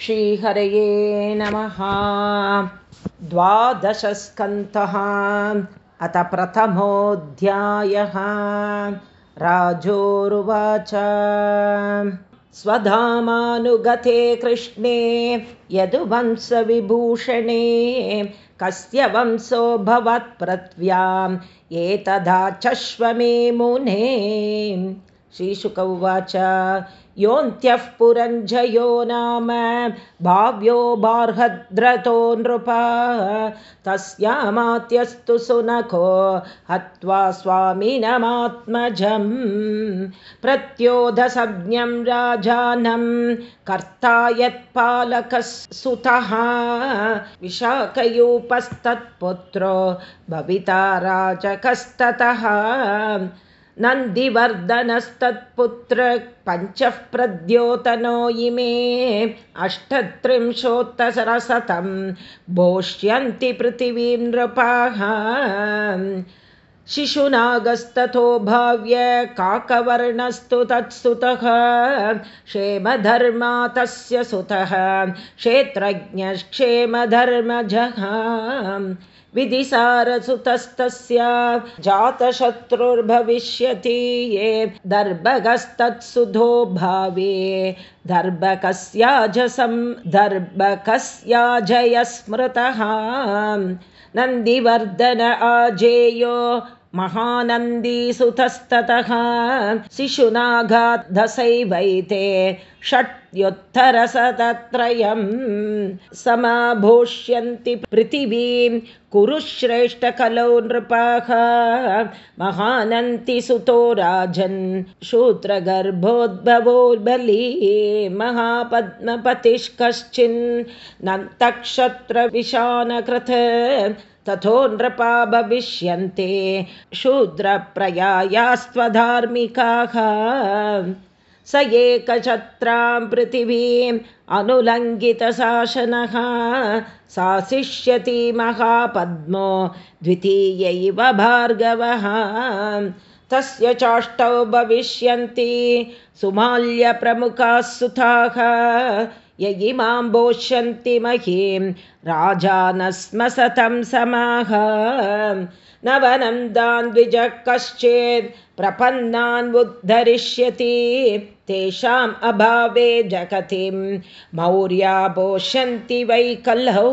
श्रीहरये नमः। द्वादशस्कन्तः अथ प्रथमोऽध्यायः। राजोरुवाच। स्वधामानुगते कृष्णे यदुवंशविभूषणे कस्य वंशो भवत्पृथ्व्याम् एतदा चश्वमे मुने श्रीशुक उवाच योऽन्त्यः पुरञ्जयो नाम भाव्यो बार्हद्रतो नृपा। तस्यामात्यस्तु सुनको हत्वा स्वामिनमात्मजं प्रत्योधसज्ञं राजानं कर्ता यत्पालकसुतः। विशाखयूपस्तत्पुत्रो भविता राजकस्ततः नन्दिवर्धनस्तत्पुत्र पञ्चः प्रद्योतनो इमे अष्टत्रिंशोत्तरशतं भोष्यन्ति पृथिवीं नृपाः शिशुनागस्ततो भाव्य काकवर्णस्तु तत्सुतः। क्षेमधर्मा तस्य सुतः। क्षेत्रज्ञक्षेमधर्मजः। विधिसारसुतस्तस्य जातशत्रुर्भविष्यति ये दर्भगस्तत्सुधो भावे। दर्भकस्याजसं दर्भकस्याजय स्मृतः नन्दिवर्धन आजेयो महानन्दीसुतस्ततः शिशुनाघाद्धसैवैते षट्युत्तरशतत्रयं समाभोष्यन्ति पृथिवीं कुरु श्रेष्ठकलौ नृपाः। महानन्तिसुतो राजन् शूद्रगर्भोद्भवोर्बली महापद्मपतिष्कश्चिन्नन्तक्षत्रविशानकृत तथो नृपा भविष्यन्ते। शूद्रप्रयायास्त्वधार्मिकाः। स एकछत्रां पृथिवीम् अनुलङ्घितशासनः। शासिष्यति महापद्मो द्वितीयैव भार्गवः। तस्य चाष्टौ भविष्यन्ति। सुमाल्यप्रमुखाः सुताः य इमां बोष्यन्ति महीं। राजानस्मसतं समाह न वनं द्विजः कश्चेत् प्रपन्नान् उद्धरिष्यति। तेषाम् अभावे जगतिं मौर्या पोष्यन्ति वै कलौ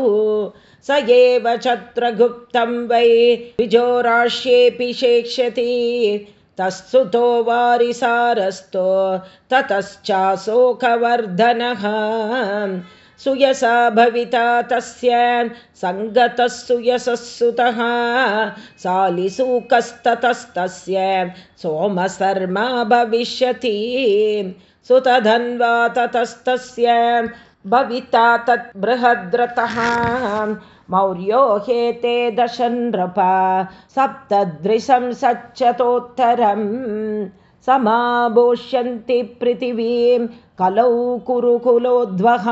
स एव छत्रगुप्तं वै द्विजोराश्येऽपि शेक्ष्यति तस्सुतो वारिसारस्तो ततश्चाशोकवर्धनः। सुयसा भविता तस्य सङ्गतः सुयसः सुतः। सालिसूकस्ततस्तस्य सोमशर्मा भविष्यति। सुतधन्वा ततस्तस्य भविता तत् बृहद्रतः मौर्यो हेते दशनृपा सप्तदृशं सच्चतोत्तरम् समाभोष्यन्ति पृथिवीं कलौ कुरुकुलोद्वः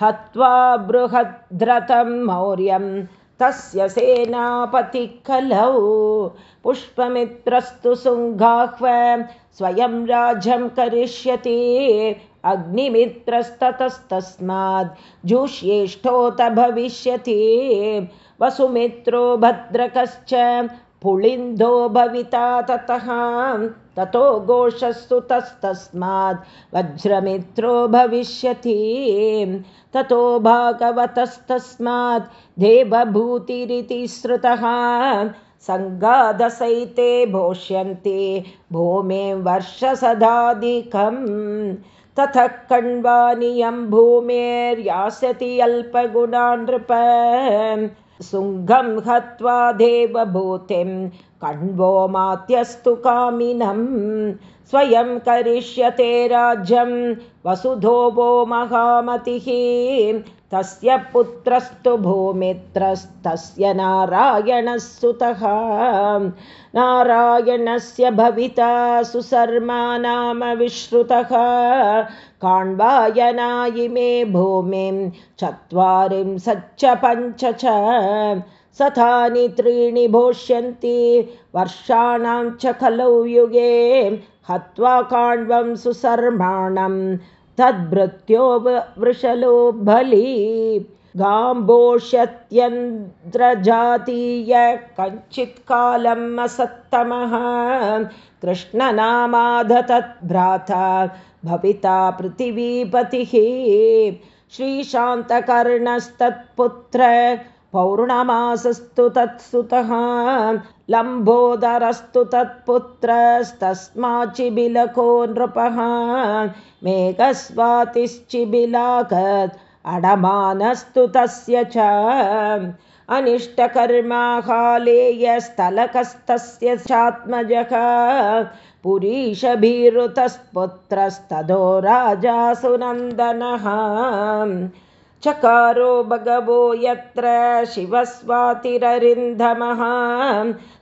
हत्वा बृहद्रतं मौर्यं तस्य सेनापति कलौ। पुष्पमित्रस्तु सुङ्गाह्व स्वयं राज्यं करिष्यति। अग्निमित्रस्ततस्तस्माद् जुष्येष्ठोत भविष्यति। वसुमित्रो भद्रकश्च पुलिन्दो भविता ततः ततो घोषस्तुतस्तस्माद् वज्रमित्रो भविष्यति। ततो भागवतस्तस्मात् देवभूतिरिति श्रुतः सङ्गादसैते भोष्यन्ति भूमे वर्षसदाधिकम् ततः कण्वानियं भूमेर्यास्यति अल्पगुणा नृप शुङ्गं हत्वा देवभूतिं कण्वो मात्यस्तु कामिनं स्वयं करिष्यते राज्यं वसुधो वो महामतिः तस्य पुत्रस्तु भूमित्रस्तस्य नारायणः सुतः। नारायणस्य भविता सुशर्मा नाम विश्रुतः काण्वायनायिमे भूमिं चत्वारिंशच्च पञ्च च सथानि त्रीणि भोष्यन्ति। वर्षाणां च खलौ युगे हत्वा काण्वं सुसर्माणं तद्भृत्यो वृषलो बली। गाम्बोष्यत्यन्द्रजातीय कञ्चित्कालम् असत्तमः। कृष्णनामादतद्भ्राता भविता पृथिवीपतिः। श्रीशान्तकर्णस्तत्पुत्र पौर्णमासस्तु तत्सुतः। लम्बोदरस्तु तत्पुत्रस्तस्माच्चिबिलको नृपः। मेघस्वातिश्चिबिलाकत् अडमानस्तु तस्य च। अनिष्टकर्माहालेयस्थलकस्तस्य चात्मजः पुरीशभीरुतस्पुत्रस्तदो राजा सुनन्दनः चकारो भगवो यत्र शिवस्वातिररिन्धमः।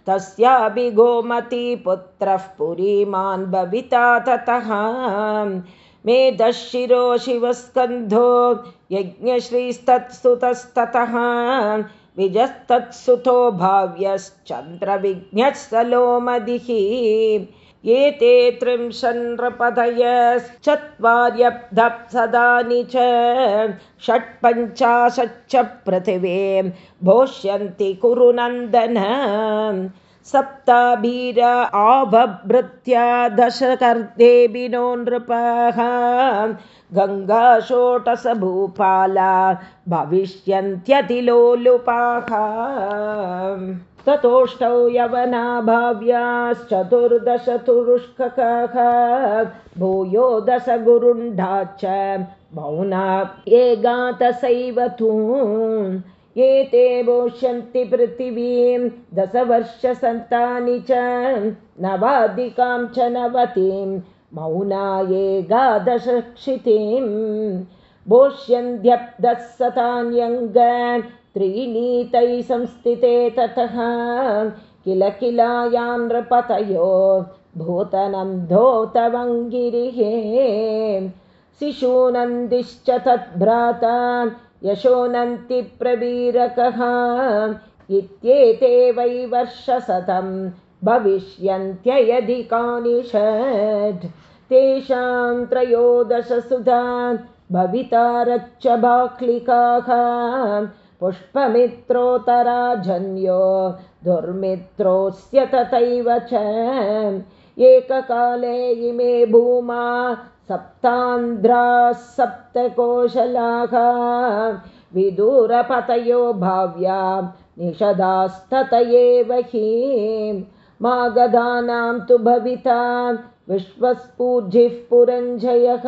तस्यापि गोमतीपुत्रः पुरीमान् भविता ततः। मेधशिरो शिवस्कन्धो यज्ञश्रीस्तत्सुतस्ततः। विजस्तत्सुतो भाव्यश्चन्द्रविज्ञः सलोमदिः एते त्रिंशन्नृपदयश्चत्वार्यब्धप्सदानि च षट्पञ्चाशच्च पृथिवे भोष्यन्ति कुरु नन्दन। सप्ताभीर आवभृत्या दशकर्देभिनो नृपः। गङ्गाषोटसभूपाला भविष्यन्त्यतिलोलुपाः ततोष्टौ यवना भाव्याश्चतुर्दशतुरुष्कः भूयो दशगुरुण्डा च मौना ये गातसैव तु एते भोष्यन्ति पृथिवीं दशवर्षसन्तानि च। नवाधिकां च नवतिं मौना एकादशक्षितिं भोष्यन्त्यब्दः सतान्यङ्ग त्रीणीतैः संस्थिते ततः। किल किलायां नृपतयो भूतनं धोतवङ्गिरिः। शिशूनन्दिश्च तद्भ्राता यशोनन्ति प्रवीरकः इत्येते वै वर्षशतं भविष्यन्त्ययधिकानि षट् तेषां त्रयोदशसुधा भवितारच्च बाक्लिकाः पुष्पमित्रोत्तराजन्यो दुर्मित्रोऽस्य तथैव च। एककाले इमे भूमा सप्तान्ध्राः सप्तकोशलाः। विदूरपतयो भाव्या निषदास्तत एव हि मागधानां तु भविता विश्वस्पूर्जिः पुरञ्जयः।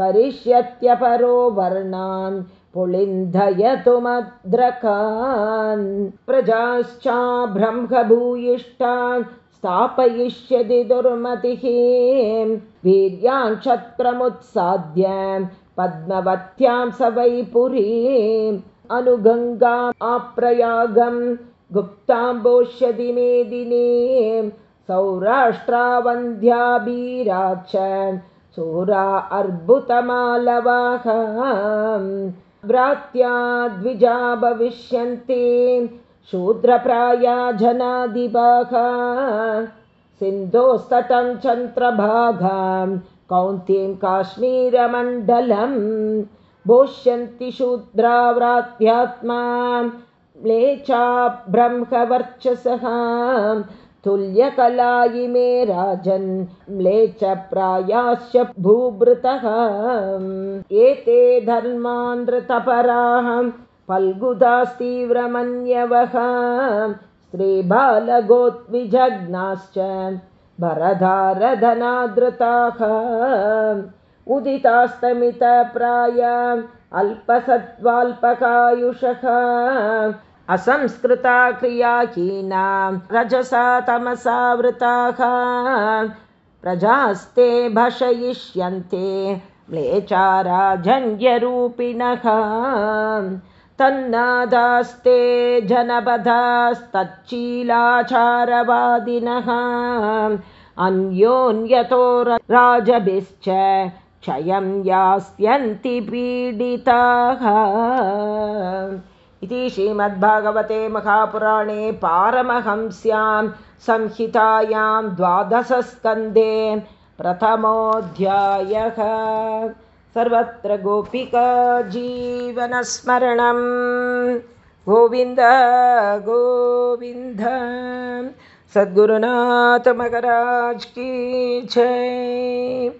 करिष्यत्यपरो वर्णान् पुलिन्धयतु मद्रकान् प्रजाश्चाब्रह्मभूयिष्ठान् स्थापयिष्यति दुर्मतिः वीर्यान् क्षत्रमुत्साद्य पद्मवत्यां स वै पुरीम् अनुगङ्गाम् आप्रयागं गुप्ताम्बोष्यति मेदिनी सौराष्ट्रावन्ध्याबीरा च चोरा अर्बुतमालवाः भ्रात्या द्विजा भविष्यन्ति। शूद्रप्राया जनादिभाः सिन्धोस्तटं चन्द्रभागां कौन्तीं काश्मीरमण्डलं। भोष्यन्ति शूद्राव्रात्यात्मा म्लेचा ब्रह्मवर्चसः तुल्यकला इमे राजन् म्लेच प्रायाश्च भूभृतः। एते धर्मान्द्रतपराः फल्गुदास्तीव्रमन्यवः स्त्रीबालगोत्विजघ्नाश्च भरधारधनादृताः उदितास्तमितप्राय अल्पसत्त्वाल्पकायुषः असंस्कृता क्रियाहीना रजसा तमसावृताः प्रजास्ते भषयिष्यन्ते म्लेचाराजन्यरूपिणः तन्नादास्ते जनपदास्तच्चीलाचारवादिनः अन्योन्यतो राजभिश्च क्षयं यास्यन्ति पीडिताः इति श्रीमद्भागवते महापुराणे पारमहंस्यां संहितायां द्वादशस्कन्धे प्रथमोऽध्यायः. सर्वत्र गोपिका जीवनस्मरणं। गोविन्द गोविन्द। सद्गुरुनाथमगराज की जय